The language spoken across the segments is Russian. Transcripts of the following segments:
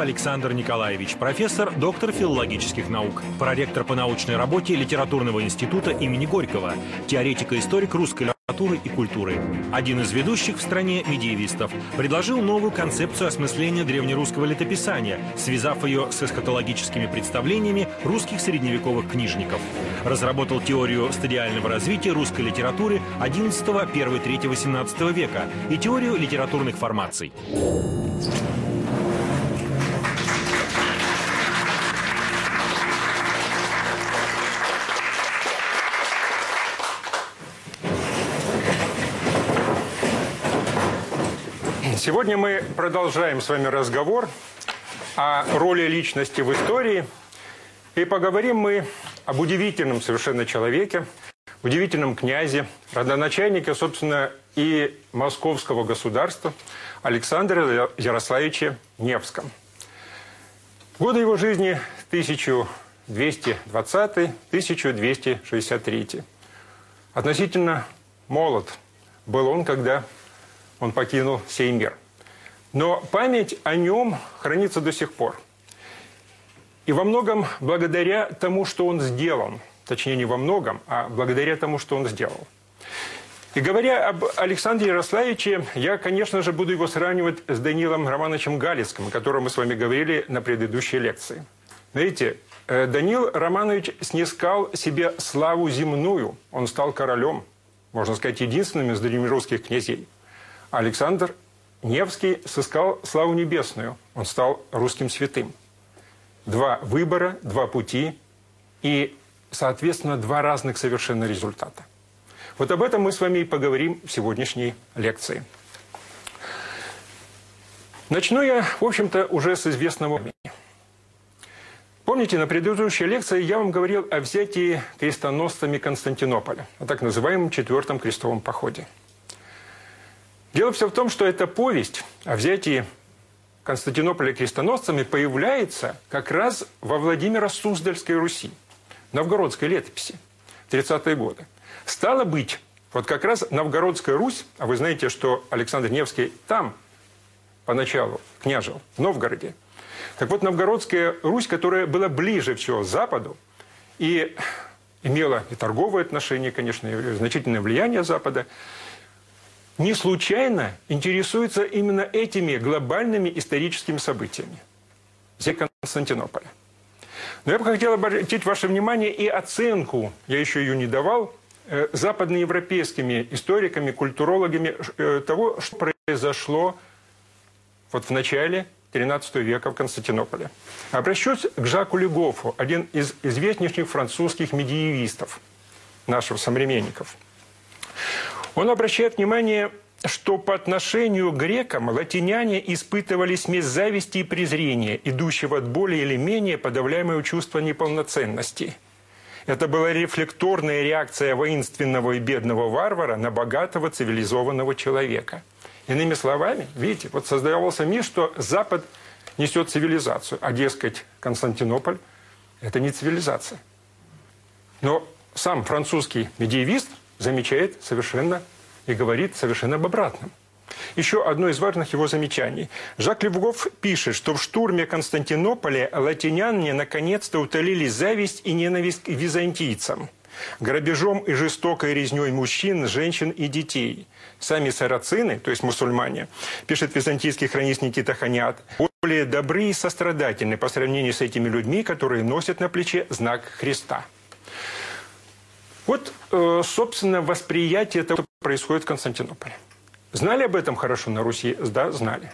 Александр Николаевич, профессор, доктор филологических наук, проректор по научной работе Литературного института имени Горького, теоретик и историк русской литературы и культуры. Один из ведущих в стране медиевистов предложил новую концепцию осмысления древнерусского летописания, связав ее с эсхатологическими представлениями русских средневековых книжников. Разработал теорию стадиального развития русской литературы 11, 1, 3, 18 века и теорию литературных формаций. Сегодня мы продолжаем с вами разговор о роли личности в истории. И поговорим мы об удивительном совершенно человеке, удивительном князе, родоначальнике, собственно, и московского государства Александре Ярославиче Невском. Годы его жизни 1220-1263. Относительно молод был он, когда он покинул сей мир. Но память о нем хранится до сих пор. И во многом благодаря тому, что он сделал. Точнее, не во многом, а благодаря тому, что он сделал. И говоря об Александре Ярославиче, я, конечно же, буду его сравнивать с Данилом Романовичем Галицким, о котором мы с вами говорили на предыдущей лекции. Знаете, э, Данил Романович снискал себе славу земную. Он стал королем, можно сказать, единственным из древнерусских князей – Александр Невский сыскал славу небесную. Он стал русским святым. Два выбора, два пути и, соответственно, два разных совершенно результата. Вот об этом мы с вами и поговорим в сегодняшней лекции. Начну я, в общем-то, уже с известного времени. Помните, на предыдущей лекции я вам говорил о взятии крестоносцами Константинополя, о так называемом Четвертом крестовом походе – Дело все в том, что эта повесть о взятии Константинополя крестоносцами появляется как раз во Владимиро-Суздальской Руси, новгородской летописи, 30-е годы. Стало быть, вот как раз Новгородская Русь, а вы знаете, что Александр Невский там поначалу княжил, в Новгороде. Так вот, Новгородская Русь, которая была ближе всего к Западу и имела и торговые отношения, конечно, и значительное влияние Запада, не случайно интересуется именно этими глобальными историческими событиями. Здесь Константинополя. Но я бы хотел обратить ваше внимание и оценку, я еще ее не давал, э, западноевропейскими историками, культурологами э, того, что произошло вот в начале XIII века в Константинополе. Обращусь к Жаку Легофу, один из известнейших французских медиевистов, наших современников – он обращает внимание, что по отношению к грекам латиняне испытывали смесь зависти и презрения, идущего от более или менее подавляемого чувства неполноценности. Это была рефлекторная реакция воинственного и бедного варвара на богатого цивилизованного человека. Иными словами, видите, вот создавался миф, что Запад несет цивилизацию, а, дескать, Константинополь – это не цивилизация. Но сам французский медиевист замечает совершенно и говорит совершенно об обратном. Еще одно из важных его замечаний. Жак Левгов пишет, что в штурме Константинополя латиняне наконец-то утолили зависть и ненависть к византийцам. Грабежом и жестокой резней мужчин, женщин и детей. Сами сарацины, то есть мусульмане, пишет византийский хронист Никита Ханиат, более добры и сострадательны по сравнению с этими людьми, которые носят на плече знак Христа. Вот, э, собственно, восприятие того, что происходит в Константинополе. Знали об этом хорошо на Руси? Да, знали.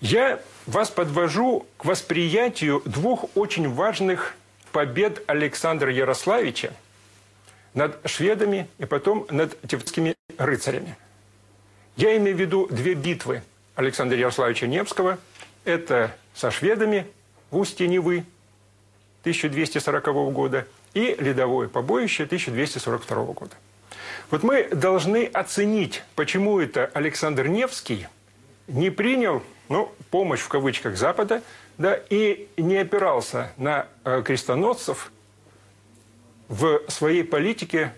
Я вас подвожу к восприятию двух очень важных побед Александра Ярославича над шведами и потом над тевскими рыцарями. Я имею в виду две битвы Александра Ярославича Невского. Это со шведами в устье Невы 1240 года и ледовое побоище 1242 года. Вот мы должны оценить, почему это Александр Невский не принял ну, помощь в кавычках Запада да, и не опирался на э, крестоносцев в своей политике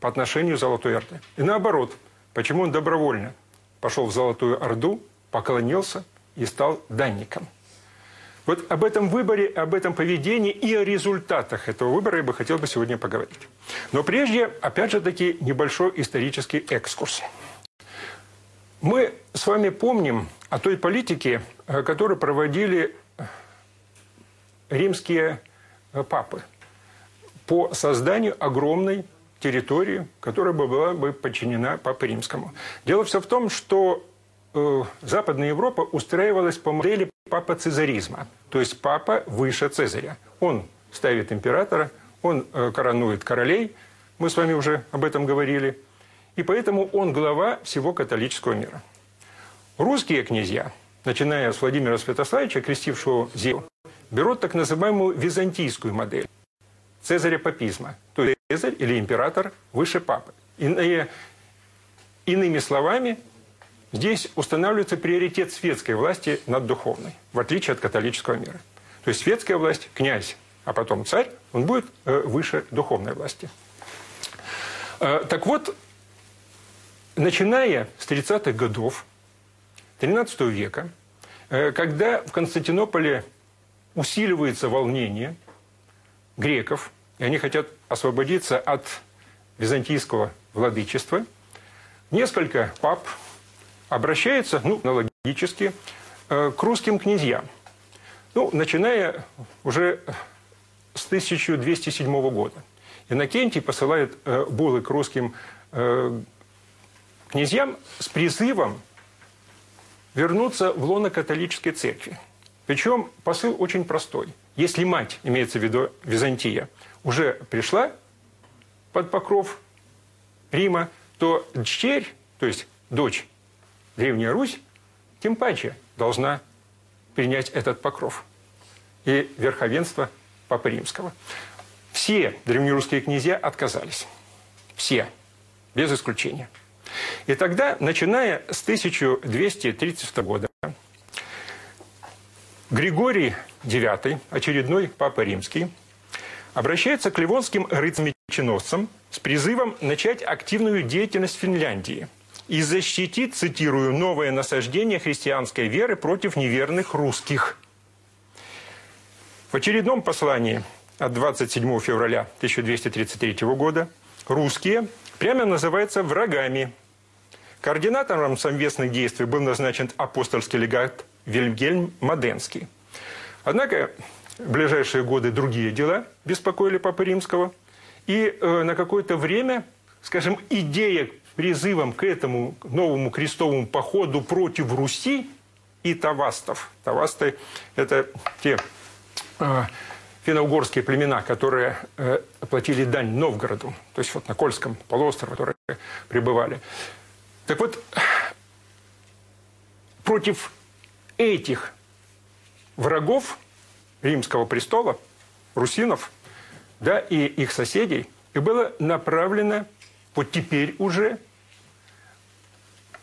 по отношению к Золотой Орды. И наоборот, почему он добровольно пошел в Золотую Орду, поклонился и стал данником. Вот об этом выборе, об этом поведении и о результатах этого выбора я бы хотел бы сегодня поговорить. Но прежде, опять же таки, небольшой исторический экскурс. Мы с вами помним о той политике, э, которую проводили римские э, папы по созданию огромной территории, которая бы была бы подчинена Папе Римскому. Дело все в том, что э, Западная Европа устраивалась по модели папа цезаризма, то есть папа выше Цезаря. Он ставит императора, он э, коронует королей, мы с вами уже об этом говорили, и поэтому он глава всего католического мира. Русские князья, начиная с Владимира Святославича, крестившего землю, берут так называемую византийскую модель цезаря папизма. То есть цезарь или император выше папы. Иные, иными словами, здесь устанавливается приоритет светской власти над духовной, в отличие от католического мира. То есть светская власть, князь, а потом царь, он будет э, выше духовной власти. Э, так вот, начиная с 30-х годов XIII века, э, когда в Константинополе усиливается волнение греков, и они хотят освободиться от византийского владычества, несколько пап обращаются, ну, аналогически, э, к русским князьям. Ну, начиная уже с 1207 года. Иннокентий посылает э, булы к русским князьям с призывом вернуться в лоно католической церкви. Причем посыл очень простой. Если мать, имеется в виду Византия, уже пришла под покров Рима, то дочерь, то есть дочь Древняя Русь, тем паче должна принять этот покров и верховенство Папы Римского. Все древнерусские князья отказались. Все. Без исключения. И тогда, начиная с 1230 года, Григорий IX, очередной Папа Римский, обращается к ливонским рыцарям-меченосцам с призывом начать активную деятельность Финляндии и защитить, цитирую, «новое насаждение христианской веры против неверных русских». В очередном послании от 27 февраля 1233 года русские прямо называются врагами. Координатором совместных действий был назначен апостольский легат Вильгельм Маденский. Однако в ближайшие годы другие дела беспокоили Папы Римского. И э, на какое-то время, скажем, идея призывом к этому новому крестовому походу против Руси и тавастов. Тавасты – это те э, финно-угорские племена, которые э, платили дань Новгороду, то есть вот на Кольском полуострове, которые пребывали. Так вот, против этих врагов римского престола, русинов, да, и их соседей, и было направлено вот теперь уже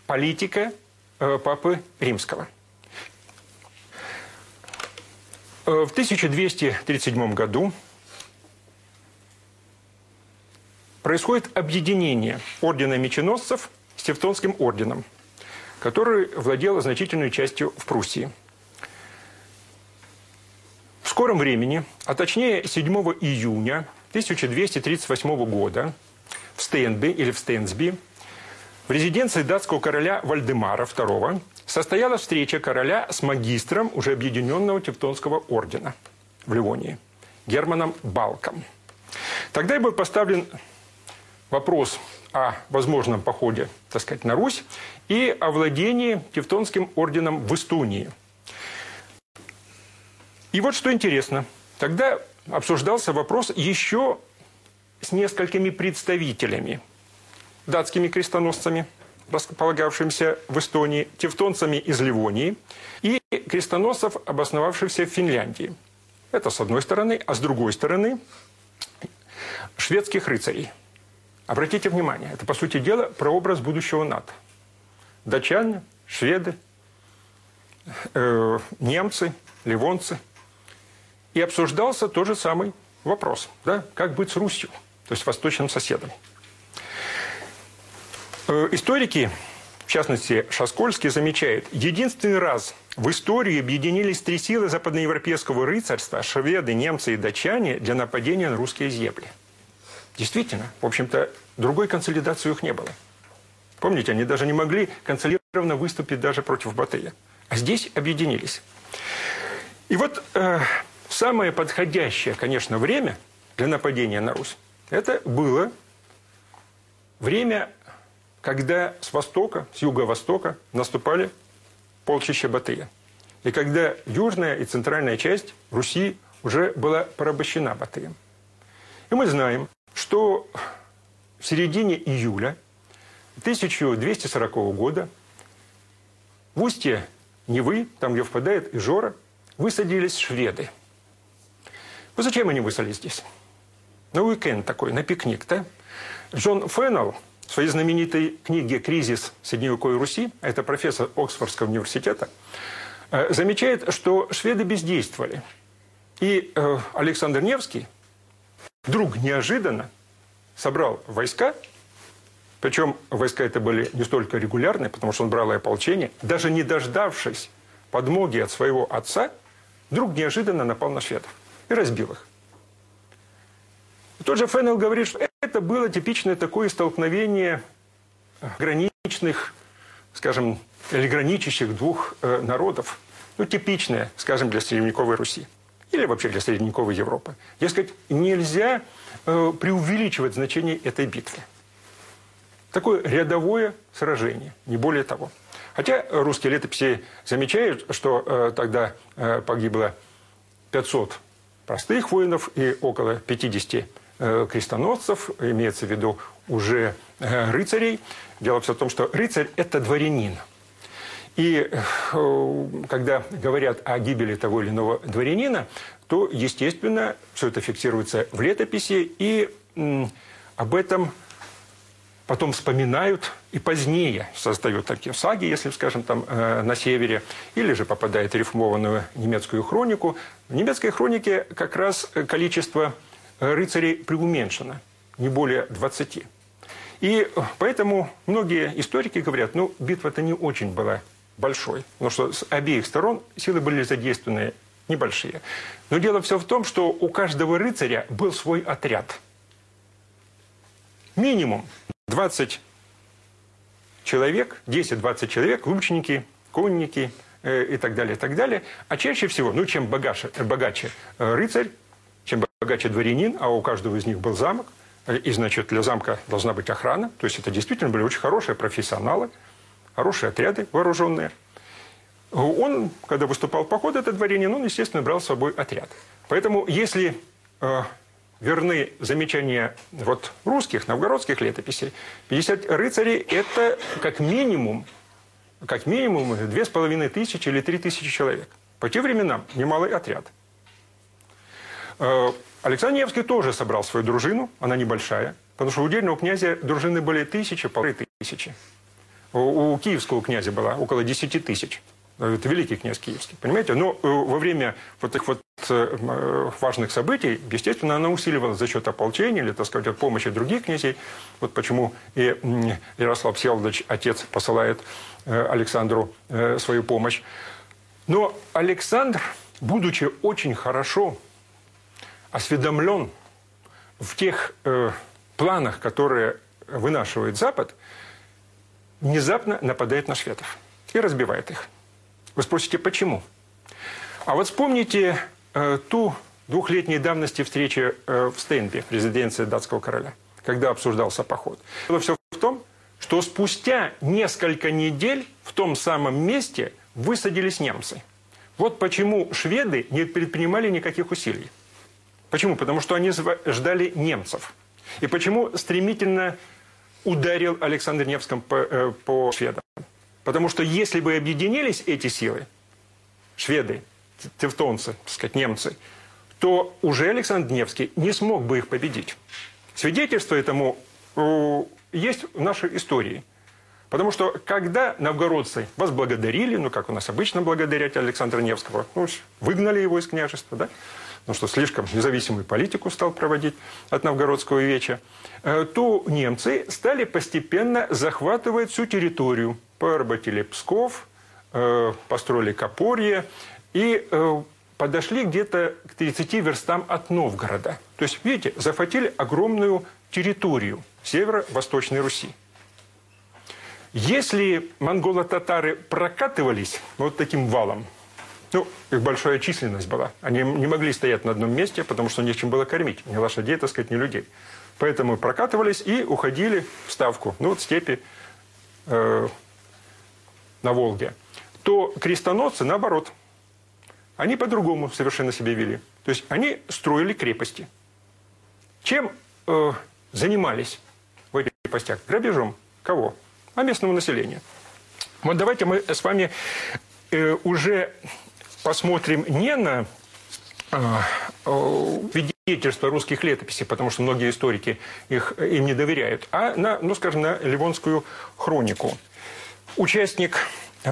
политика э, Папы Римского. Э, в 1237 году происходит объединение ордена меченосцев с Тевтонским орденом – который владел значительной частью в Пруссии. В скором времени, а точнее 7 июня 1238 года в Стенби или в Стенсби в резиденции датского короля Вальдемара II состоялась встреча короля с магистром уже объединенного Тевтонского ордена в Ливонии, Германом Балком. Тогда и был поставлен вопрос о возможном походе, так сказать, на Русь и о владении Тевтонским орденом в Эстонии. И вот что интересно. Тогда обсуждался вопрос еще с несколькими представителями, датскими крестоносцами, располагавшимися в Эстонии, тевтонцами из Ливонии и крестоносцев, обосновавшихся в Финляндии. Это с одной стороны, а с другой стороны шведских рыцарей – Обратите внимание, это, по сути дела, прообраз будущего НАТО. Датчане, шведы, э, немцы, ливонцы. И обсуждался тот же самый вопрос, да, как быть с Русью, то есть восточным соседом. Э, историки в частности, Шаскольский замечает, единственный раз в истории объединились три силы западноевропейского рыцарства – шведы, немцы и датчане – для нападения на русские земли. Действительно, в общем-то, другой консолидации у них не было. Помните, они даже не могли консолидированно выступить даже против Батыя. А здесь объединились. И вот э, самое подходящее, конечно, время для нападения на Русь – это было время, когда с востока, с юго-востока наступали полчища Батыя. И когда южная и центральная часть Руси уже была порабощена Батыем. И мы знаем, что в середине июля 1240 года в устье Невы, там, где впадает Ижора, высадились шведы. Ну, зачем они высадились здесь? На уикенд такой, на пикник, да? Джон Феннелл в своей знаменитой книге «Кризис Средневековой Руси», а это профессор Оксфордского университета, э, замечает, что шведы бездействовали. И э, Александр Невский вдруг неожиданно собрал войска, причем войска это были не столько регулярные, потому что он брал и ополчение, даже не дождавшись подмоги от своего отца, вдруг неожиданно напал на шведов и разбил их. Тот же Феннел говорит, что это было типичное такое столкновение граничных, скажем, или граничащих двух э, народов. Ну, типичное, скажем, для средневековой Руси. Или вообще для средневековой Европы. Дескать, нельзя э, преувеличивать значение этой битвы. Такое рядовое сражение, не более того. Хотя русские летописи замечают, что э, тогда э, погибло 500 простых воинов и около 50 э, крестоносцев, имеется в виду уже э, рыцарей. Дело все в том, что рыцарь – это дворянин. И э, когда говорят о гибели того или иного дворянина, то, естественно, все это фиксируется в летописи, и об этом потом вспоминают и позднее создают такие саги, если, скажем, там э, на севере, или же попадает в рифмованную немецкую хронику. В немецкой хронике как раз количество э, рыцарей преуменьшено, не более 20. И поэтому многие историки говорят, ну, битва-то не очень была большой, потому что с обеих сторон силы были задействованы небольшие. Но дело все в том, что у каждого рыцаря был свой отряд. Минимум 20 человек, 10-20 человек, лучники, конники э, и так далее, и так далее. А чаще всего, ну, чем богаче, богаче э, рыцарь, чем богаче дворянин, а у каждого из них был замок, э, и, значит, для замка должна быть охрана. То есть это действительно были очень хорошие профессионалы, хорошие отряды вооруженные. Он, когда выступал в поход, этот дворянин, он, естественно, брал с собой отряд. Поэтому, если верны замечания вот русских, новгородских летописей. 50 рыцарей – это как минимум, как минимум две с половиной тысячи или три тысячи человек. По тем временам немалый отряд. Э, Александр Невский тоже собрал свою дружину, она небольшая, потому что у удельного князя дружины были тысячи, полторы тысячи. У, у киевского князя было около десяти тысяч. Это великий князь Киевский, понимаете? Но э, во время вот таких вот э, важных событий, естественно, она усиливалась за счет ополчения или, так сказать, от помощи других князей. Вот почему и Ярослав Всеволодович, отец, посылает Александру свою помощь. Но Александр, будучи очень хорошо осведомлен в тех планах, которые вынашивает Запад, внезапно нападает на шведов и разбивает их. Вы спросите, почему? А вот вспомните э, ту двухлетней давности встречи э, в Стейнбе, резиденции датского короля, когда обсуждался поход. Дело все в том, что спустя несколько недель в том самом месте высадились немцы. Вот почему шведы не предпринимали никаких усилий. Почему? Потому что они ждали немцев. И почему стремительно ударил Александр Невском по, э, по шведам? Потому что если бы объединились эти силы, шведы, тевтонцы, так сказать, немцы, то уже Александр Невский не смог бы их победить. Свидетельство этому есть в нашей истории. Потому что когда новгородцы возблагодарили, ну, как у нас обычно благодарят Александра Невского, ну, выгнали его из княжества, да, ну, что слишком независимую политику стал проводить от новгородского веча, э, то немцы стали постепенно захватывать всю территорию поработили Псков, э, построили Копорье и э, подошли где-то к 30 верстам от Новгорода. То есть, видите, захватили огромную территорию северо-восточной Руси. Если монголо-татары прокатывались вот таким валом, ну, их большая численность была. Они не могли стоять на одном месте, потому что нечем было кормить. Ни лошадей, так сказать, ни людей. Поэтому прокатывались и уходили в Ставку, ну, вот степи э, на Волге. То крестоносцы, наоборот, они по-другому совершенно себя вели. То есть они строили крепости. Чем э, занимались в этих крепостях? Грабежом. Кого? А местного населения. Вот давайте мы с вами э, уже посмотрим не на а, свидетельства русских летописей, потому что многие историки их, им не доверяют, а на, ну, скажем, на Ливонскую хронику. Участник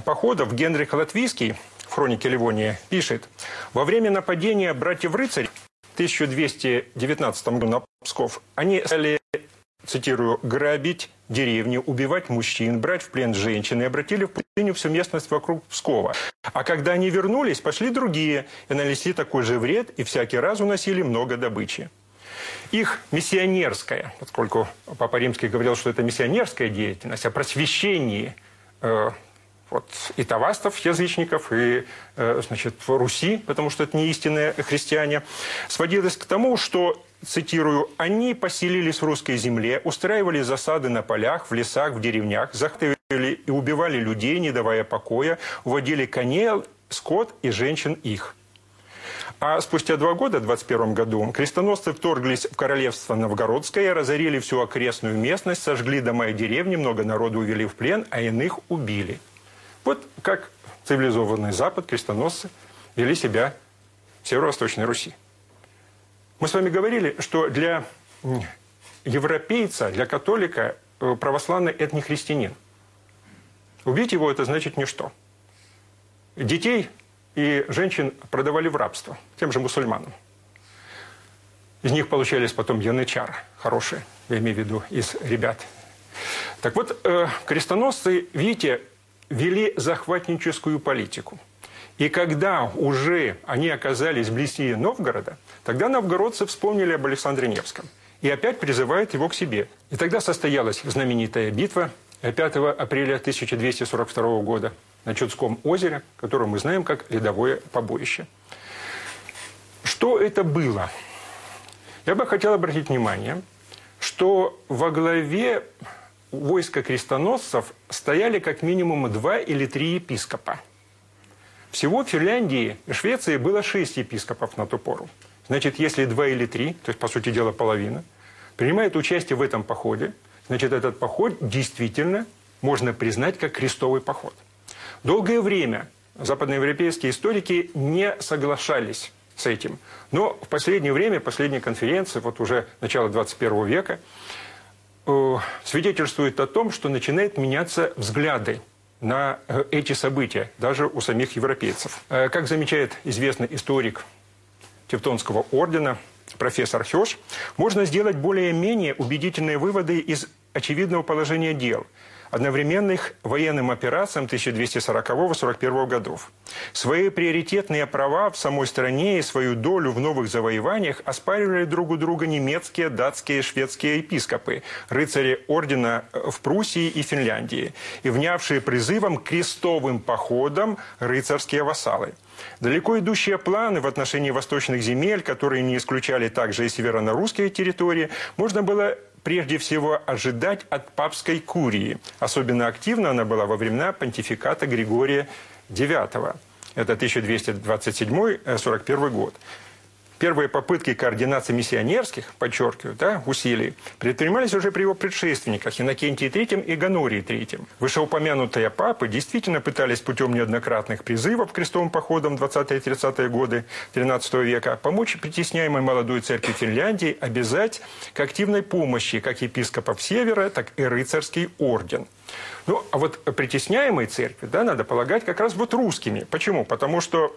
походов Генрих Латвийский в хронике Ливонии пишет, во время нападения братьев-рыцарь в 1219 году на Псков они стали цитирую, «грабить деревни, убивать мужчин, брать в плен женщин и обратили в пустыню всю местность вокруг Пскова. А когда они вернулись, пошли другие и нанесли такой же вред, и всякий раз уносили много добычи. Их миссионерская, поскольку Папа Римский говорил, что это миссионерская деятельность, о просвещении э, вот, и тавастов, язычников, и э, значит, Руси, потому что это не истинные христиане, сводилось к тому, что цитирую, «они поселились в русской земле, устраивали засады на полях, в лесах, в деревнях, захватывали и убивали людей, не давая покоя, уводили коней, скот и женщин их». А спустя два года, в 21 году, крестоносцы вторглись в королевство Новгородское, разорили всю окрестную местность, сожгли дома и деревни, много народу увели в плен, а иных убили. Вот как цивилизованный Запад, крестоносцы вели себя в Северо-Восточной Руси. Мы с вами говорили, что для европейца, для католика э, православный – это не христианин. Убить его – это значит ничто. Детей и женщин продавали в рабство тем же мусульманам. Из них получались потом янычары хорошие, я имею в виду из ребят. Так вот, э, крестоносцы, видите, вели захватническую политику – и когда уже они оказались вблизи Новгорода, тогда новгородцы вспомнили об Александре Невском и опять призывают его к себе. И тогда состоялась знаменитая битва 5 апреля 1242 года на Чудском озере, которое мы знаем как Ледовое побоище. Что это было? Я бы хотел обратить внимание, что во главе войска крестоносцев стояли как минимум два или три епископа – всего в Финляндии и Швеции было шесть епископов на ту пору. Значит, если два или три, то есть, по сути дела, половина, принимают участие в этом походе, значит, этот поход действительно можно признать как крестовый поход. Долгое время западноевропейские историки не соглашались с этим. Но в последнее время, последние конференции, вот уже начало 21 века, э, свидетельствует о том, что начинают меняться взгляды на э, эти события, даже у самих европейцев. Э, как замечает известный историк Тевтонского ордена, профессор Хёш, можно сделать более-менее убедительные выводы из очевидного положения дел – одновременных военным операциям 1240-41 годов. Свои приоритетные права в самой стране и свою долю в новых завоеваниях оспаривали друг у друга немецкие, датские, шведские епископы, рыцари ордена в Пруссии и Финляндии, и внявшие призывом к крестовым походам рыцарские вассалы. Далеко идущие планы в отношении восточных земель, которые не исключали также и северно-русские территории, можно было прежде всего ожидать от папской курии. Особенно активна она была во времена понтификата Григория IX. Это 1227-41 год. Первые попытки координации миссионерских, подчеркиваю, да, усилий, предпринимались уже при его предшественниках Иннокентии III и Ганории III. Вышеупомянутые папы действительно пытались путем неоднократных призывов к крестовым походам 20-30-е годы XIII века помочь притесняемой молодой церкви Финляндии обязать к активной помощи как епископов Севера, так и рыцарский орден. Ну, а вот притесняемые церкви, да, надо полагать как раз вот русскими. Почему? Потому что,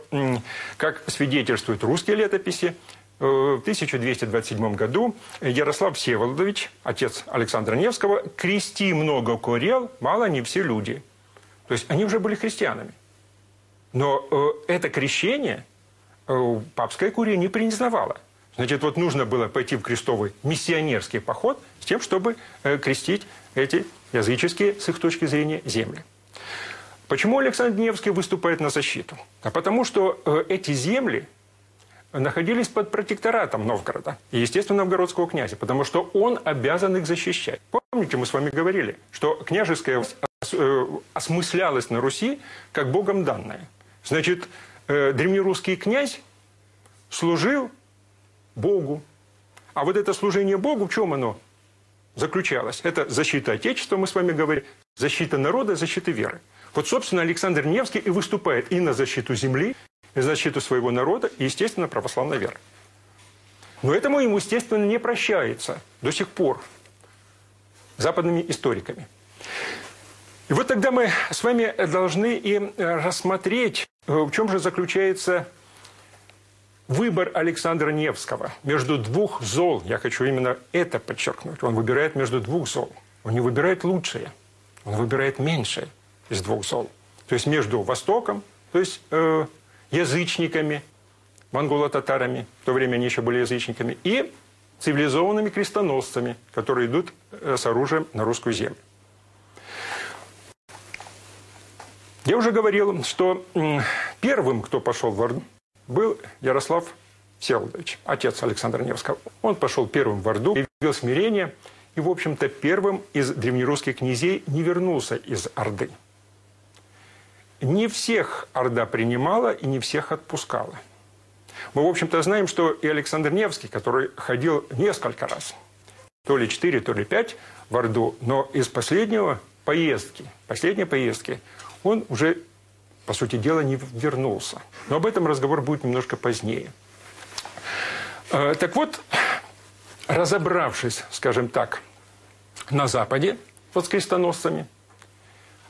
как свидетельствуют русские летописи, э, в 1227 году Ярослав Всеволодович, отец Александра Невского, «крести много курел, мало не все люди». То есть они уже были христианами. Но э, это крещение э, папская курия не признавала. Значит, вот нужно было пойти в крестовый миссионерский поход с тем, чтобы крестить эти языческие, с их точки зрения, земли. Почему Александр Невский выступает на защиту? А потому что э, эти земли находились под протекторатом Новгорода и, естественно, новгородского князя, потому что он обязан их защищать. Помните, мы с вами говорили, что княжеская э, осмыслялась на Руси как богом данное. Значит, э, древнерусский князь служил Богу. А вот это служение Богу, в чем оно заключалось? Это защита Отечества, мы с вами говорим, защита народа, защита веры. Вот, собственно, Александр Невский и выступает и на защиту земли, и на защиту своего народа, и, естественно, православной веры. Но этому ему, естественно, не прощается до сих пор западными историками. И вот тогда мы с вами должны и рассмотреть, в чем же заключается выбор Александра Невского между двух зол. Я хочу именно это подчеркнуть. Он выбирает между двух зол. Он не выбирает лучшее, он выбирает меньшее из двух зол. То есть между Востоком, то есть э, язычниками, монголо-татарами, в то время они еще были язычниками, и цивилизованными крестоносцами, которые идут э, с оружием на русскую землю. Я уже говорил, что первым, кто пошел в Орду, был Ярослав Всеволодович, отец Александра Невского. Он пошел первым в Орду, явил смирение, и, в общем-то, первым из древнерусских князей не вернулся из Орды. Не всех Орда принимала и не всех отпускала. Мы, в общем-то, знаем, что и Александр Невский, который ходил несколько раз, то ли четыре, то ли пять в Орду, но из последнего поездки, последней поездки, он уже по сути дела, не вернулся. Но об этом разговор будет немножко позднее. Э, так вот, разобравшись, скажем так, на Западе вот с крестоносцами,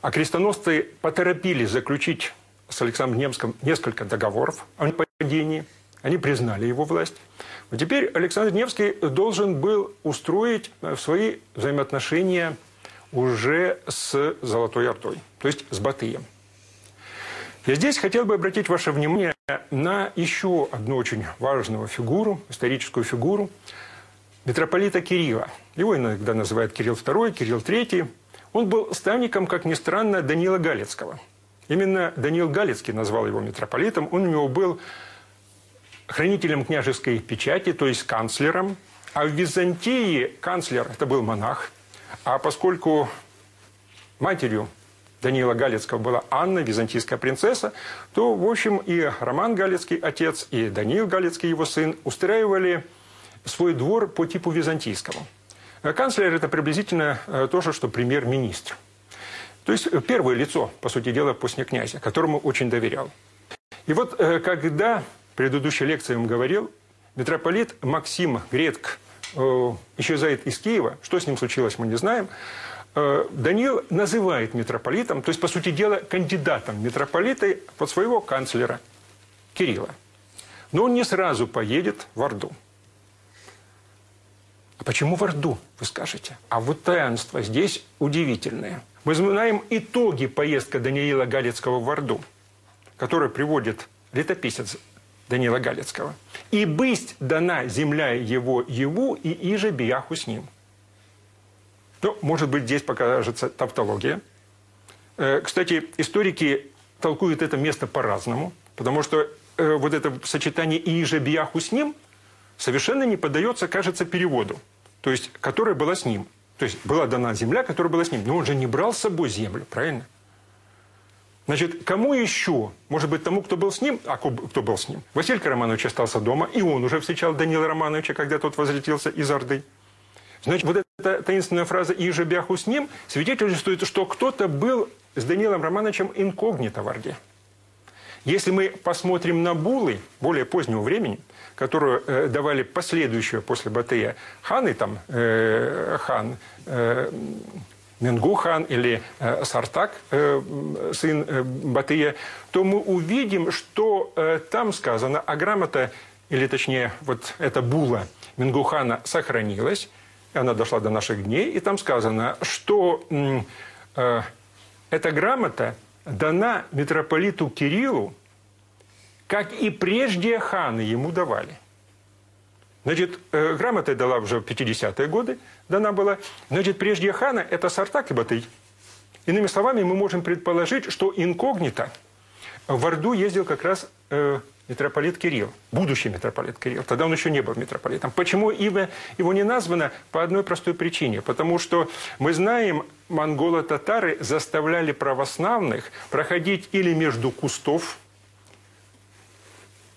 а крестоносцы поторопились заключить с Александром Немским несколько договоров о нападении, они признали его власть. Вот теперь Александр Невский должен был устроить э, свои взаимоотношения уже с Золотой Ордой, то есть с Батыем. Я здесь хотел бы обратить ваше внимание на еще одну очень важную фигуру, историческую фигуру, митрополита Кирилла. Его иногда называют Кирилл II, Кирилл III. Он был ставником, как ни странно, Данила Галицкого. Именно Даниил Галицкий назвал его митрополитом. Он у него был хранителем княжеской печати, то есть канцлером. А в Византии канцлер – это был монах. А поскольку матерью Даниила Галицкого была Анна, византийская принцесса, то, в общем, и Роман Галицкий, отец, и Даниил Галицкий, его сын, устраивали свой двор по типу византийского. Канцлер – это приблизительно э, то же, что премьер-министр. То есть э, первое лицо, по сути дела, после князя, которому очень доверял. И вот э, когда в предыдущей лекции вам говорил, митрополит Максим Гретк исчезает из Киева, что с ним случилось, мы не знаем, Э, Даниил называет митрополитом, то есть, по сути дела, кандидатом митрополита под своего канцлера Кирилла. Но он не сразу поедет в Орду. А почему в Орду, вы скажете? А вот таинство здесь удивительное. Мы знаем итоги поездка Даниила Галицкого в Орду, который приводит летописец Даниила Галицкого. «И бысть дана земля его его, и иже бияху с ним». Ну, может быть, здесь покажется тавтология. Э, кстати, историки толкуют это место по-разному, потому что э, вот это сочетание «иже бияху с ним» совершенно не поддается, кажется, переводу, то есть, которая была с ним. То есть, была дана земля, которая была с ним. Но он же не брал с собой землю, правильно? Значит, кому еще? Может быть, тому, кто был с ним? А кто был с ним? Василий Романович остался дома, и он уже встречал Данила Романовича, когда тот возвратился из Орды. Значит, вот эта таинственная фраза «и же бяху с ним» свидетельствует, что кто-то был с Данилом Романовичем инкогнито в Орде. Если мы посмотрим на булы более позднего времени, которую э, давали последующую после Батыя ханы, там, э, хан э, Менгу хан или э, Сартак, э, сын э, Батыя, то мы увидим, что э, там сказано, а грамота, или точнее вот эта була Менгухана сохранилась, она дошла до наших дней, и там сказано, что э, эта грамота дана митрополиту Кириллу, как и прежде ханы ему давали. Значит, э, грамота дала уже в 50-е годы, дана была. Значит, прежде хана – это Сартак и Батый. Иными словами, мы можем предположить, что инкогнито в Орду ездил как раз э, митрополит Кирилл, будущий митрополит Кирилл. Тогда он еще не был митрополитом. Почему имя его не названо? По одной простой причине. Потому что мы знаем, монголо-татары заставляли православных проходить или между кустов,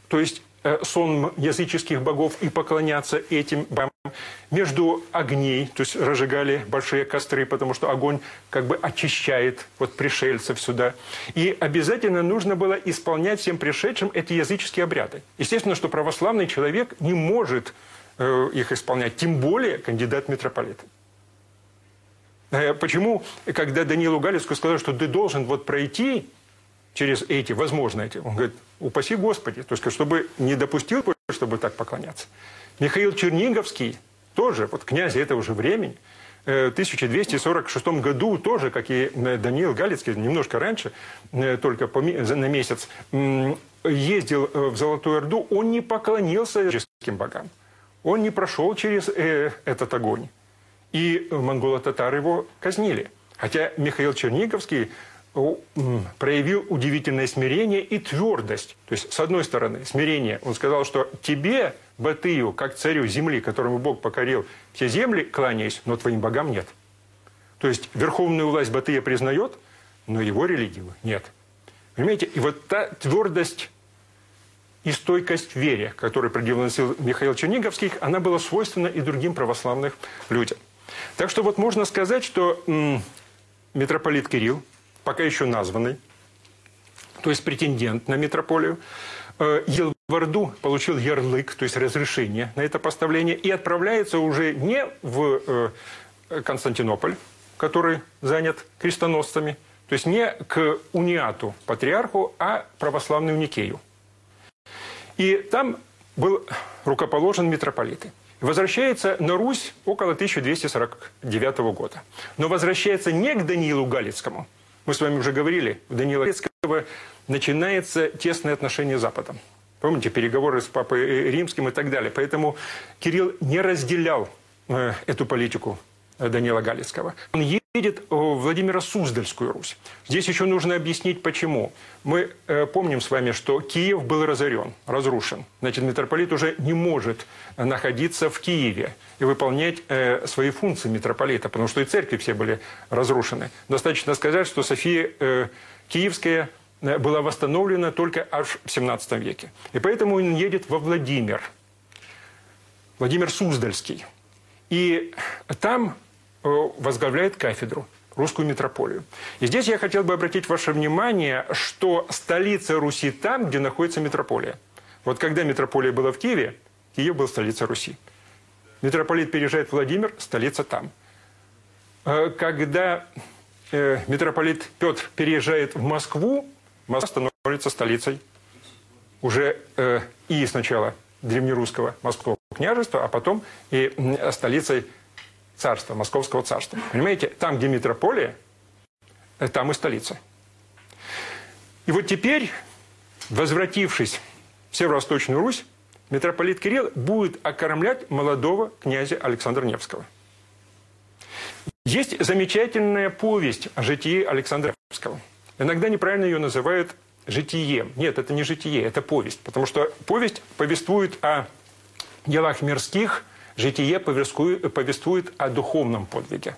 то есть сон языческих богов и поклоняться этим богам. Между огней, то есть разжигали большие костры, потому что огонь как бы очищает вот пришельцев сюда. И обязательно нужно было исполнять всем пришедшим эти языческие обряды. Естественно, что православный человек не может э, их исполнять, тем более кандидат митрополита. Э, почему, когда Даниилу Галицку сказали, что ты должен вот пройти через эти, возможно эти. Он говорит, упаси Господи. То есть, чтобы не допустил, чтобы так поклоняться. Михаил Черниговский, тоже вот князь этого же времени, э, в 1246 году тоже, как и э, Даниил Галицкий, немножко раньше, э, только на месяц, ездил в Золотую Орду, он не поклонился языческим богам. Он не прошел через этот огонь. И монголо-татары его казнили. Хотя Михаил Черниговский проявил удивительное смирение и твердость. То есть, с одной стороны, смирение. Он сказал, что тебе, Батыю, как царю земли, которому Бог покорил все земли, кланяюсь, но твоим богам нет. То есть, верховную власть Батыя признает, но его религию нет. Понимаете? И вот та твердость и стойкость в вере, которую продемонстрировал Михаил Черниговский, она была свойственна и другим православным людям. Так что вот можно сказать, что митрополит Кирилл, пока еще названный, то есть претендент на метрополию, э, ел в Орду, получил ярлык, то есть разрешение на это поставление, и отправляется уже не в э, Константинополь, который занят крестоносцами, то есть не к униату, патриарху, а православную Никею. И там был рукоположен митрополиты. Возвращается на Русь около 1249 года. Но возвращается не к Даниилу Галицкому, мы с вами уже говорили, у Даниила Лецкого начинается тесное отношение с Западом. Помните, переговоры с Папой Римским и так далее. Поэтому Кирилл не разделял э, эту политику э, Данила Галицкого. Он едет в Владимира Суздальскую Русь. Здесь еще нужно объяснить, почему. Мы э, помним с вами, что Киев был разорен, разрушен. Значит, митрополит уже не может находиться в Киеве и выполнять э, свои функции митрополита, потому что и церкви все были разрушены. Достаточно сказать, что София э, Киевская э, была восстановлена только аж в 17 веке. И поэтому он едет во Владимир. Владимир Суздальский. И там Э, возглавляет кафедру, русскую митрополию. И здесь я хотел бы обратить ваше внимание, что столица Руси там, где находится митрополия. Вот когда митрополия была в Киеве, Киев был столицей Руси. Митрополит переезжает в Владимир, столица там. Э, когда э, митрополит Петр переезжает в Москву, Москва становится столицей уже и сначала древнерусского Московского княжества, а потом и столицей царства, Московского царства. Понимаете, там, где метрополия, э, там и столица. И вот теперь, возвратившись в Северо-Восточную Русь, митрополит Кирилл будет окормлять молодого князя Александра Невского. Есть замечательная повесть о житии Александра Невского. Иногда неправильно ее называют житием. Нет, это не житие, это повесть. Потому что повесть повествует о делах мирских – Житие повествует о духовном подвиге.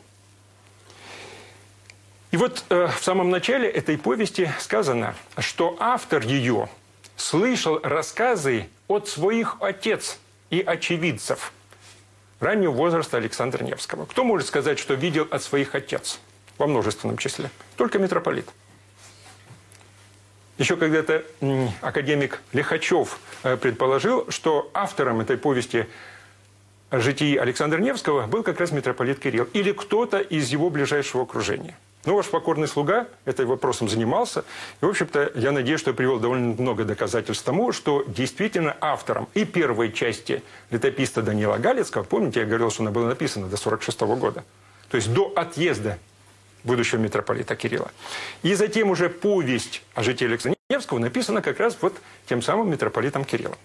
И вот э, в самом начале этой повести сказано, что автор ее слышал рассказы от своих отец и очевидцев раннего возраста Александра Невского. Кто может сказать, что видел от своих отец во множественном числе? Только митрополит. Еще когда-то академик Лихачев э, предположил, что автором этой повести житии Александра Невского был как раз митрополит Кирилл или кто-то из его ближайшего окружения. Ну, ваш покорный слуга этим вопросом занимался. И, в общем-то, я надеюсь, что я привел довольно много доказательств тому, что действительно автором и первой части летописца Данила Галицкого, помните, я говорил, что она была написана до 46 года, то есть до отъезда будущего митрополита Кирилла. И затем уже повесть о житии Александра Невского написана как раз вот тем самым митрополитом Кириллом.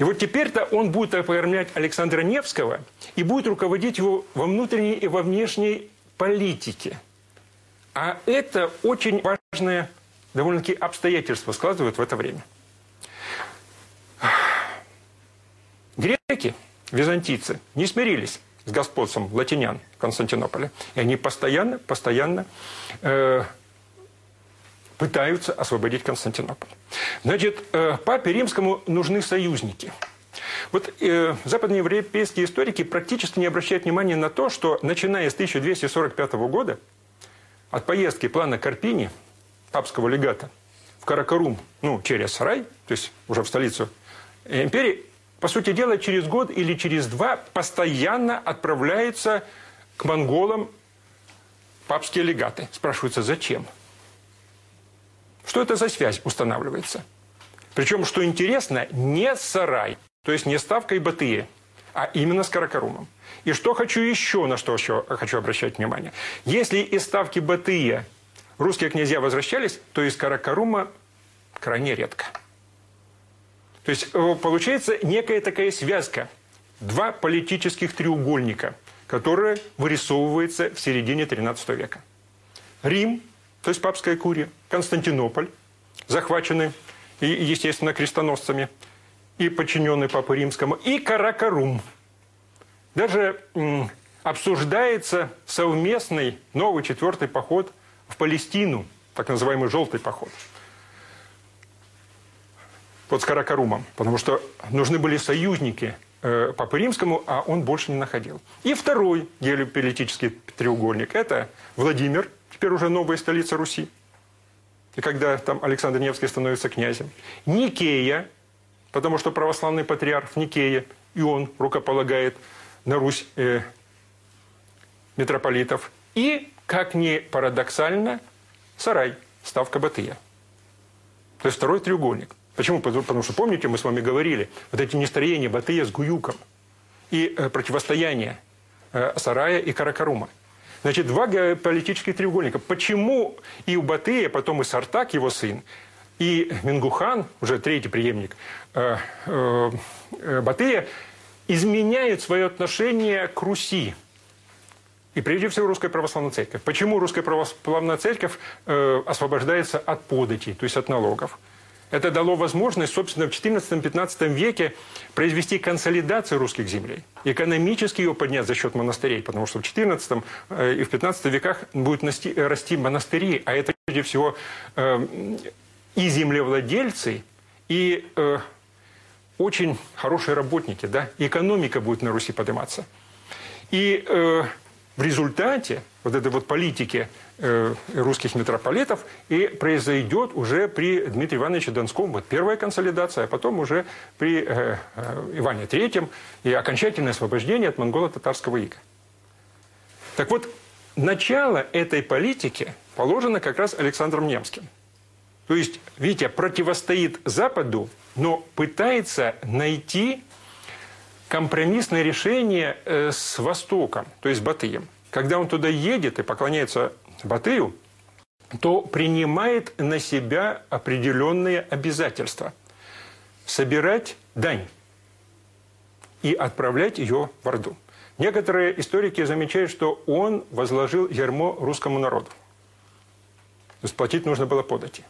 И вот теперь-то он будет оформлять Александра Невского и будет руководить его во внутренней и во внешней политике. А это очень важное довольно-таки обстоятельство складывают в это время. Греки, византийцы, не смирились с господством латинян в Константинополе. И они постоянно, постоянно э, пытаются освободить Константинополь. Значит, э, папе римскому нужны союзники. Вот э, западноевропейские историки практически не обращают внимания на то, что начиная с 1245 года от поездки плана Карпини, папского легата, в Каракарум, ну, через Сарай, то есть уже в столицу империи, по сути дела, через год или через два постоянно отправляются к монголам папские легаты. Спрашивается, зачем? Что это за связь устанавливается? Причем, что интересно, не сарай, то есть не ставкой Батыя, а именно с Каракарумом. И что хочу еще, на что еще хочу обращать внимание. Если из ставки Батыя русские князья возвращались, то из Каракарума крайне редко. То есть э, получается некая такая связка. Два политических треугольника, которые вырисовываются в середине XIII века. Рим, то есть папская курия, Константинополь, захваченный, естественно, крестоносцами, и подчиненный Папы Римскому, и Каракарум. Даже обсуждается совместный новый четвертый поход в Палестину, так называемый «желтый поход» под Каракарумом, потому что нужны были союзники э, Папы Римскому, а он больше не находил. И второй геополитический треугольник – это Владимир, теперь уже новая столица Руси. И когда там Александр Невский становится князем. Никея, потому что православный патриарх в Никее, и он рукополагает на Русь э, митрополитов. И, как ни парадоксально, Сарай, ставка Батыя. То есть второй треугольник. Почему? Потому что, помните, мы с вами говорили, вот эти нестроения Батыя с Гуюком и э, противостояние э, Сарая и Каракарума. Значит, два геополитических треугольника. Почему и у Батыя, потом и Сартак, его сын, и Мингухан, уже третий преемник э, э, э, Батыя, изменяют свое отношение к Руси? И прежде всего Русская Православная Церковь. Почему Русская Православная Церковь э, освобождается от подати, то есть от налогов? Это дало возможность, собственно, в XIV-XV веке произвести консолидацию русских землей. Экономически ее поднять за счет монастырей, потому что в XIV э, и в XV веках будут расти монастыри, а это прежде всего э, и землевладельцы, и э, очень хорошие работники, да, экономика будет на Руси подниматься. И в результате вот этой вот политики э, русских митрополитов и произойдет уже при Дмитрии Ивановиче Донском вот первая консолидация, а потом уже при э, э, Иване Третьем и окончательное освобождение от монголо-татарского ига. Так вот, начало этой политики положено как раз Александром Немским. То есть, видите, противостоит Западу, но пытается найти компромиссное решение э, с Востоком, то есть Батыем. Когда он туда едет и поклоняется Батыю, то принимает на себя определенные обязательства. Собирать дань и отправлять ее в Орду. Некоторые историки замечают, что он возложил ярмо русскому народу. То есть платить нужно было подати.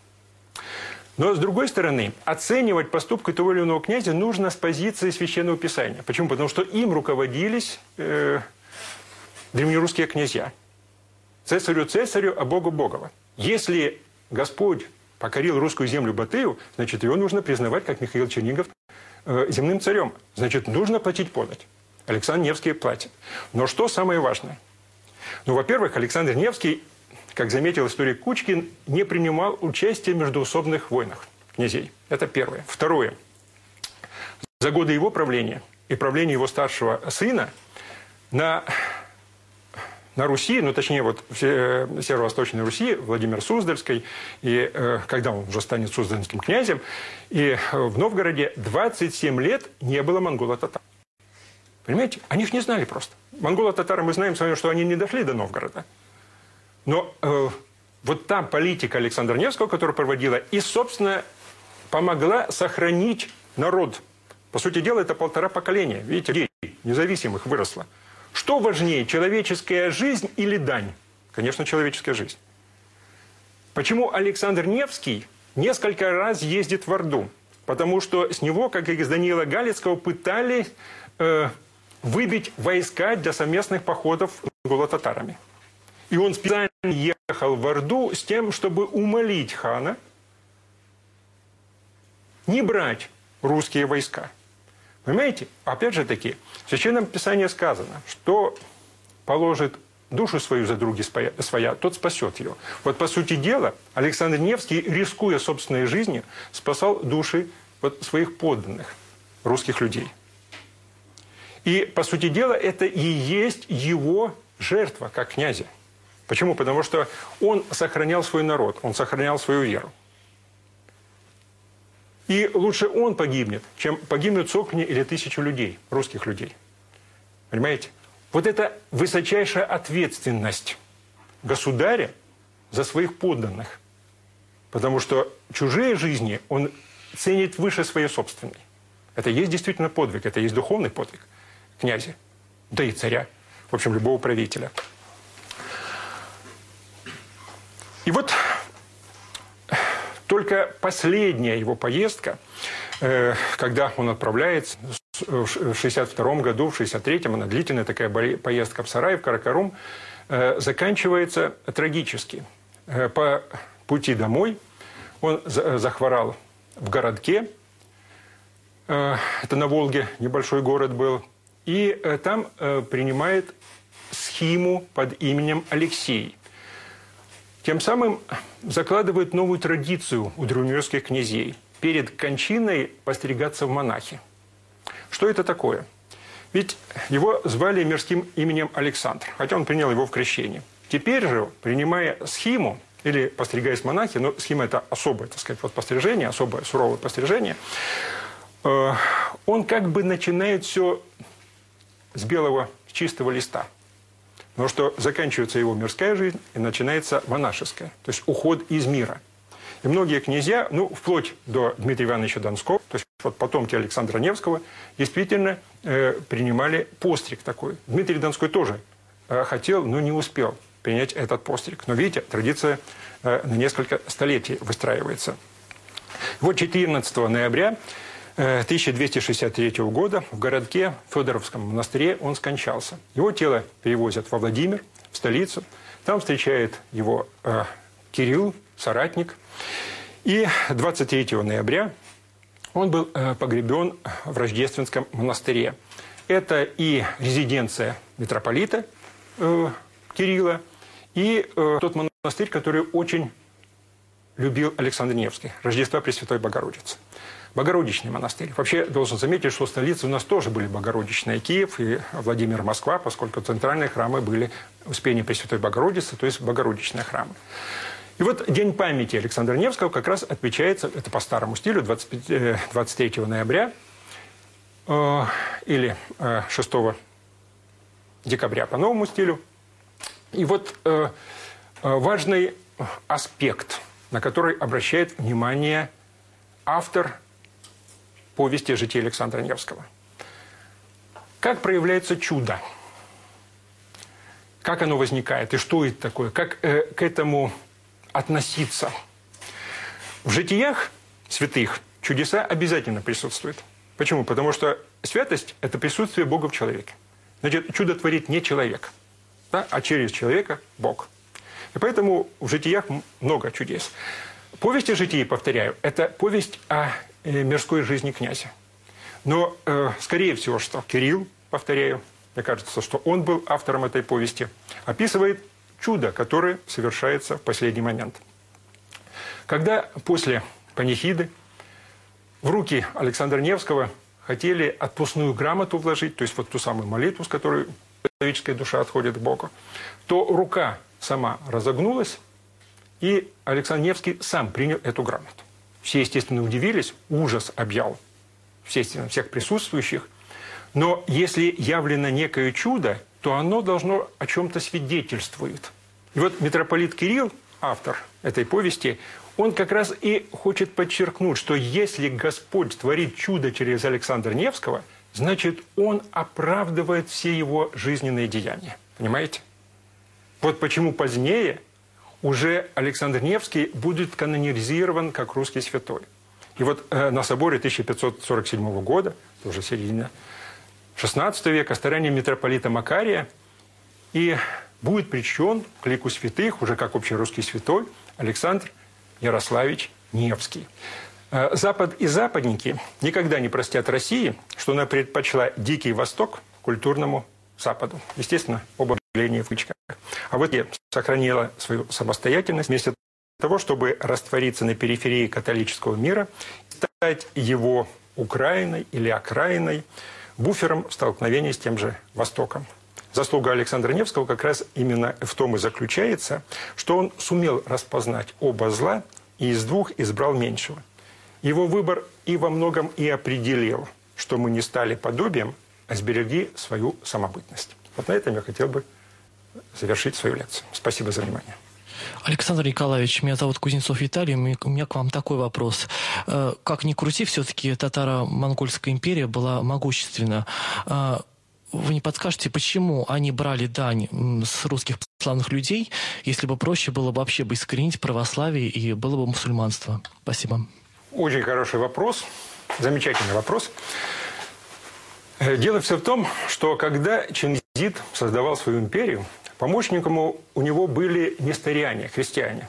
Но, с другой стороны, оценивать поступки того или иного князя нужно с позиции Священного Писания. Почему? Потому что им руководились э, древнерусские князья. Цесарю цесарю, а Богу Богова. Если Господь покорил русскую землю Батыю, значит, его нужно признавать, как Михаил Чернигов, э, земным царем. Значит, нужно платить подать. Александр Невский платит. Но что самое важное? Ну, во-первых, Александр Невский как заметил историк Кучкин, не принимал участия в междуусобных войнах князей. Это первое. Второе. За годы его правления и правления его старшего сына на, на Руси, ну точнее вот в э, северо-восточной Руси, Владимир Суздальской, и э, когда он уже станет суздальским князем, и в Новгороде 27 лет не было монголо-татар. Понимаете? Они их не знали просто. Монголо-татары мы знаем что они не дошли до Новгорода. Но э, вот та политика Александра Невского, которую проводила, и, собственно, помогла сохранить народ. По сути дела, это полтора поколения. Видите, детей независимых выросло. Что важнее, человеческая жизнь или дань? Конечно, человеческая жизнь. Почему Александр Невский несколько раз ездит в Орду? Потому что с него, как и из Даниила Галицкого, пытались э, выбить войска для совместных походов с голотатарами. И он специально ехал в Орду с тем, чтобы умолить хана не брать русские войска. Понимаете? Опять же таки, в Священном Писании сказано, что положит душу свою за други своя, тот спасет ее. Вот по сути дела, Александр Невский, рискуя собственной жизнью, спасал души вот своих подданных, русских людей. И, по сути дела, это и есть его жертва, как князя. Почему? Потому что он сохранял свой народ, он сохранял свою веру. И лучше он погибнет, чем погибнут сотни или тысячу людей, русских людей. Понимаете? Вот это высочайшая ответственность государя за своих подданных. Потому что чужие жизни он ценит выше своей собственной. Это есть действительно подвиг, это есть духовный подвиг князя, да и царя, в общем, любого правителя. И вот только последняя его поездка, э, когда он отправляется в 62 году, в 63-м, она длительная такая поездка в Сараев, Каракарум, э, заканчивается трагически. Э, по пути домой он захворал в городке, это на Волге небольшой город был, и там принимает схиму под именем Алексей. Тем самым закладывает новую традицию у древнерусских князей перед кончиной постригаться в монахи. Что это такое? Ведь его звали мирским именем Александр, хотя он принял его в крещении. Теперь же, принимая схиму, или постригаясь монахи, но схема это особое, так сказать, вот пострижение, особое суровое пострижение, э, он как бы начинает все с белого, чистого листа – но что заканчивается его мирская жизнь и начинается монашеская, то есть уход из мира. И многие князья, ну, вплоть до Дмитрия Ивановича Донского, то есть вот потомки Александра Невского, действительно э, принимали постриг такой. Дмитрий Донской тоже э, хотел, но не успел принять этот постриг. Но видите, традиция э, на несколько столетий выстраивается. Вот 14 ноября 1263 э, года в городке Федоровском монастыре он скончался. Его тело перевозят во Владимир, в столицу. Там встречает его э, Кирилл, соратник. И 23 ноября он был э, погребен в Рождественском монастыре. Это и резиденция митрополита э, Кирилла, и э, тот монастырь, который очень любил Александр Невский, Рождество Пресвятой Богородицы. Богородичный монастырь. Вообще, должен заметить, что столицы у нас тоже были Богородичные. Киев и Владимир, Москва, поскольку центральные храмы были Успение Пресвятой Богородицы, то есть Богородичные храмы. И вот День памяти Александра Невского как раз отмечается, это по старому стилю, 25, 23 э, ноября э, или э, 6 декабря по новому стилю. И вот э, э, важный аспект, на который обращает внимание автор повести жития Александра Невского. Как проявляется чудо? Как оно возникает? И что это такое? Как э, к этому относиться? В житиях святых чудеса обязательно присутствуют. Почему? Потому что святость – это присутствие Бога в человеке. Значит, чудо творит не человек, да, а через человека – Бог. И поэтому в житиях много чудес. Повесть о житии, повторяю, это повесть о Э, мирской жизни князя. Но, э, скорее всего, что Кирилл, повторяю, мне кажется, что он был автором этой повести, описывает чудо, которое совершается в последний момент. Когда после панихиды в руки Александра Невского хотели отпускную грамоту вложить, то есть вот ту самую молитву, с которой человеческая душа отходит к Богу, то рука сама разогнулась, и Александр Невский сам принял эту грамоту. Все, естественно, удивились, ужас объял естественно, всех присутствующих. Но если явлено некое чудо, то оно должно о чем-то свидетельствовать. И вот митрополит Кирилл, автор этой повести, он как раз и хочет подчеркнуть, что если Господь творит чудо через Александра Невского, значит, он оправдывает все его жизненные деяния. Понимаете? Вот почему позднее уже Александр Невский будет канонизирован как русский святой. И вот э, на соборе 1547 года, тоже середина 16 века, старание митрополита Макария, и будет причен к лику святых, уже как общерусский святой, Александр Ярославич Невский. Э, Запад и западники никогда не простят России, что она предпочла Дикий Восток культурному Западу. Естественно, оба явления в кавычках. А вот я сохранила свою самостоятельность вместо того, чтобы раствориться на периферии католического мира, стать его Украиной или окраиной, буфером столкновения с тем же Востоком. Заслуга Александра Невского как раз именно в том и заключается, что он сумел распознать оба зла и из двух избрал меньшего. Его выбор и во многом и определил, что мы не стали подобием, сберегли свою самобытность. Вот на этом я хотел бы завершить свою лекцию. Спасибо за внимание. Александр Николаевич, меня зовут Кузнецов Виталий. У меня к вам такой вопрос. Э, как ни крути, все-таки татаро-монгольская империя была могущественна. Э, вы не подскажете, почему они брали дань с русских славных людей, если бы проще было бы вообще бы искоренить православие и было бы мусульманство? Спасибо. Очень хороший вопрос. Замечательный вопрос. Э, дело все в том, что когда Чингизид создавал свою империю, Помощником у него были нестариане, христиане.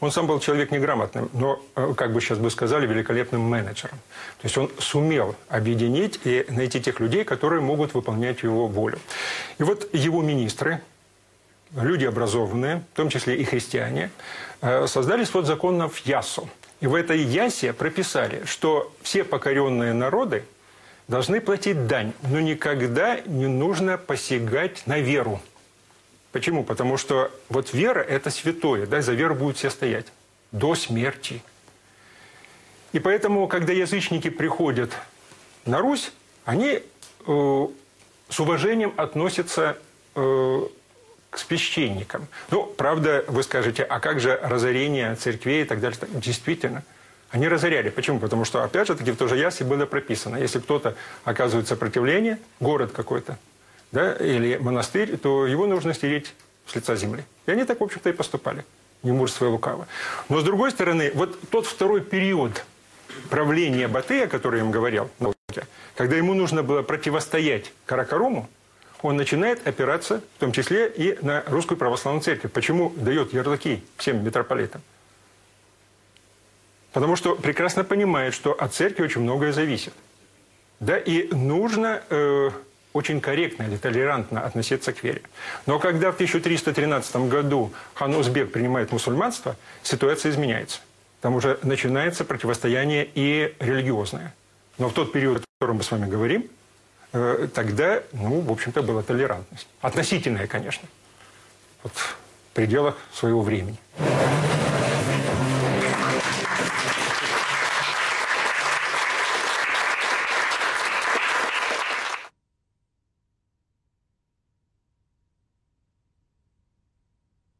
Он сам был человек неграмотным, но, э, как бы сейчас бы сказали, великолепным менеджером. То есть он сумел объединить и найти тех людей, которые могут выполнять его волю. И вот его министры, люди образованные, в том числе и христиане, э, создали свод законов Ясу. И в этой Ясе прописали, что все покоренные народы должны платить дань, но никогда не нужно посягать на веру. Почему? Потому что вот вера – это святое, да, за веру будут все стоять до смерти. И поэтому, когда язычники приходят на Русь, они э, с уважением относятся э, к священникам. Ну, правда, вы скажете, а как же разорение церквей и так далее? Действительно, они разоряли. Почему? Потому что, опять же таки, в той же Ясе было прописано, если кто-то оказывает сопротивление, город какой-то, да, или монастырь, то его нужно стереть с лица земли. И они так, в общем-то, и поступали. Не мужество и лукаво. Но, с другой стороны, вот тот второй период правления Батыя, о котором я им говорил, когда ему нужно было противостоять Каракаруму, он начинает опираться, в том числе и на русскую православную церковь. Почему дает ярлыки всем митрополитам? Потому что прекрасно понимает, что от церкви очень многое зависит. Да, и нужно э, очень корректно или толерантно относиться к вере. Но когда в 1313 году хан Узбек принимает мусульманство, ситуация изменяется. Там уже начинается противостояние и религиозное. Но в тот период, о котором мы с вами говорим, э, тогда, ну, в общем-то, была толерантность. Относительная, конечно. Вот в пределах своего времени.